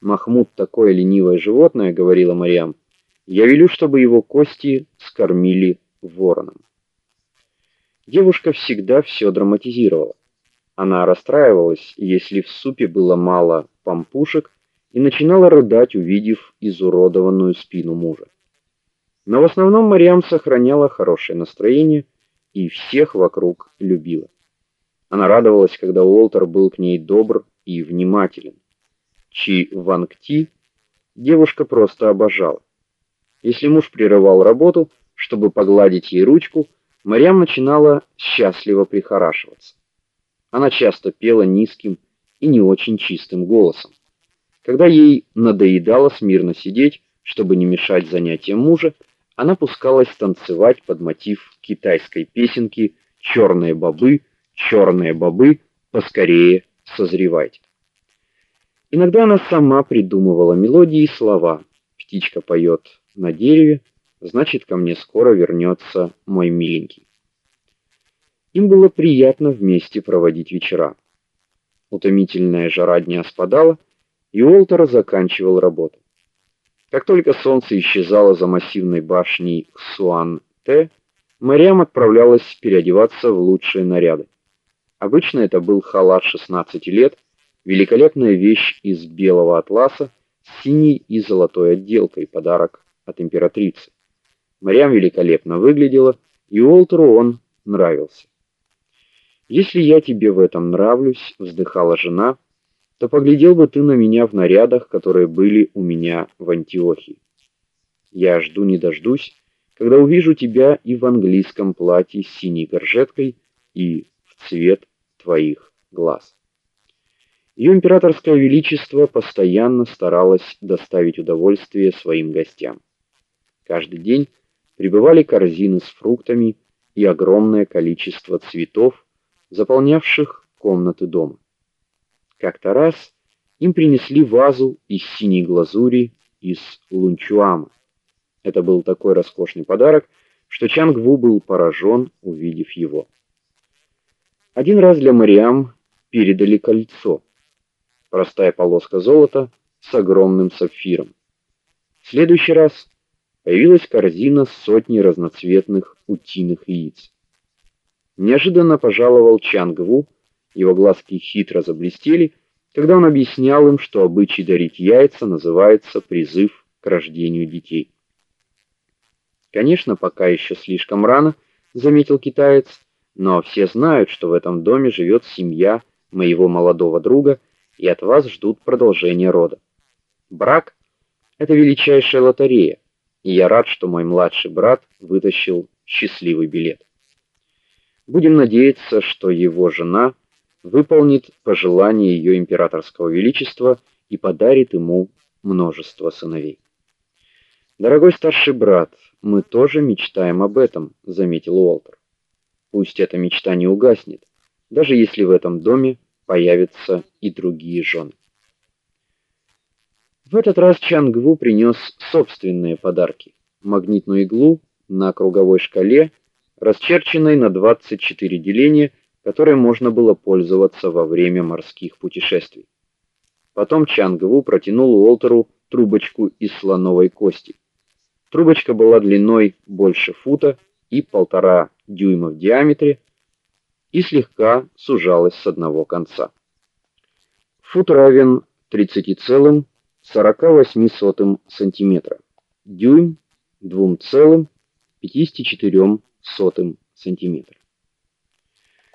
Махмуд такое ленивое животное, говорила Марьям. Я велю, чтобы его кости скормили вороном. Девушка всегда все драматизировала. Она расстраивалась, если в супе было мало пампушек, и начинала рыдать, увидев изуродованную спину мужа. Но в основном Марьям сохраняла хорошее настроение и всех вокруг любила. Она радовалась, когда Уолтер был к ней добр и внимателен. Чи Вангти девушка просто обожала. Если муж прерывал работу, чтобы погладить ей ручку, Марьям начинала счастливо прихорашиваться. Она часто пела низким и не очень чистым голосом. Когда ей надоедало смирно сидеть, чтобы не мешать занятиям мужа, она пускалась танцевать под мотив китайской песенки «Черные бобы, черные бобы, поскорее созревайте». Иногда она сама придумывала мелодии и слова. Птичка поет на дереве, значит, ко мне скоро вернется мой миленький. Им было приятно вместе проводить вечера. Утомительная жара дня спадала, и Уолтер заканчивал работу. Как только солнце исчезало за массивной башней Ксуан-Т, Мариам отправлялась переодеваться в лучшие наряды. Обычно это был халат 16 лет, великолепная вещь из белого атласа с синей и золотой отделкой, подарок от императрицы. Мариам великолепно выглядела, и Уолтеру он нравился. Если я тебе в этом нравлюсь, вздыхала жена, то поглядел бы ты на меня в нарядах, которые были у меня в Антиохии. Я жду не дождусь, когда увижу тебя и в английском платье с синей горжеткой и в цвет твоих глаз. Ее императорское величество постоянно старалось доставить удовольствие своим гостям. Каждый день прибывали корзины с фруктами и огромное количество цветов, заполнявших комнаты дома. Как-то раз им принесли вазу из синей глазури из Лунчуама. Это был такой роскошный подарок, что Чангву был поражен, увидев его. Один раз для Мариам передали кольцо. Простая полоска золота с огромным сапфиром. В следующий раз появилась корзина с сотней разноцветных утиных яиц. Неожиданно пожаловал Чангву, его глазки хитро заблестели, когда он объяснял им, что обычай дарить яйца называется призыв к рождению детей. Конечно, пока еще слишком рано, заметил китаец, но все знают, что в этом доме живет семья моего молодого друга, и от вас ждут продолжения рода. Брак это величайшая лотерея, и я рад, что мой младший брат вытащил счастливый билет. Будем надеяться, что его жена выполнит пожелание ее императорского величества и подарит ему множество сыновей. Дорогой старший брат, мы тоже мечтаем об этом, заметил Уолтер. Пусть эта мечта не угаснет, даже если в этом доме появятся и другие жены. В этот раз Чангву принес собственные подарки: магнитную иглу на круговой шкале расчерченной на 24 деления, которой можно было пользоваться во время морских путешествий. Потом Чангву протянул Уолтеру трубочку из слоновой кости. Трубочка была длиной больше фута и полтора дюйма в диаметре и слегка сужалась с одного конца. Фут равен 30,48 сантиметра. Дюйм 2,54 сотым сантиметра.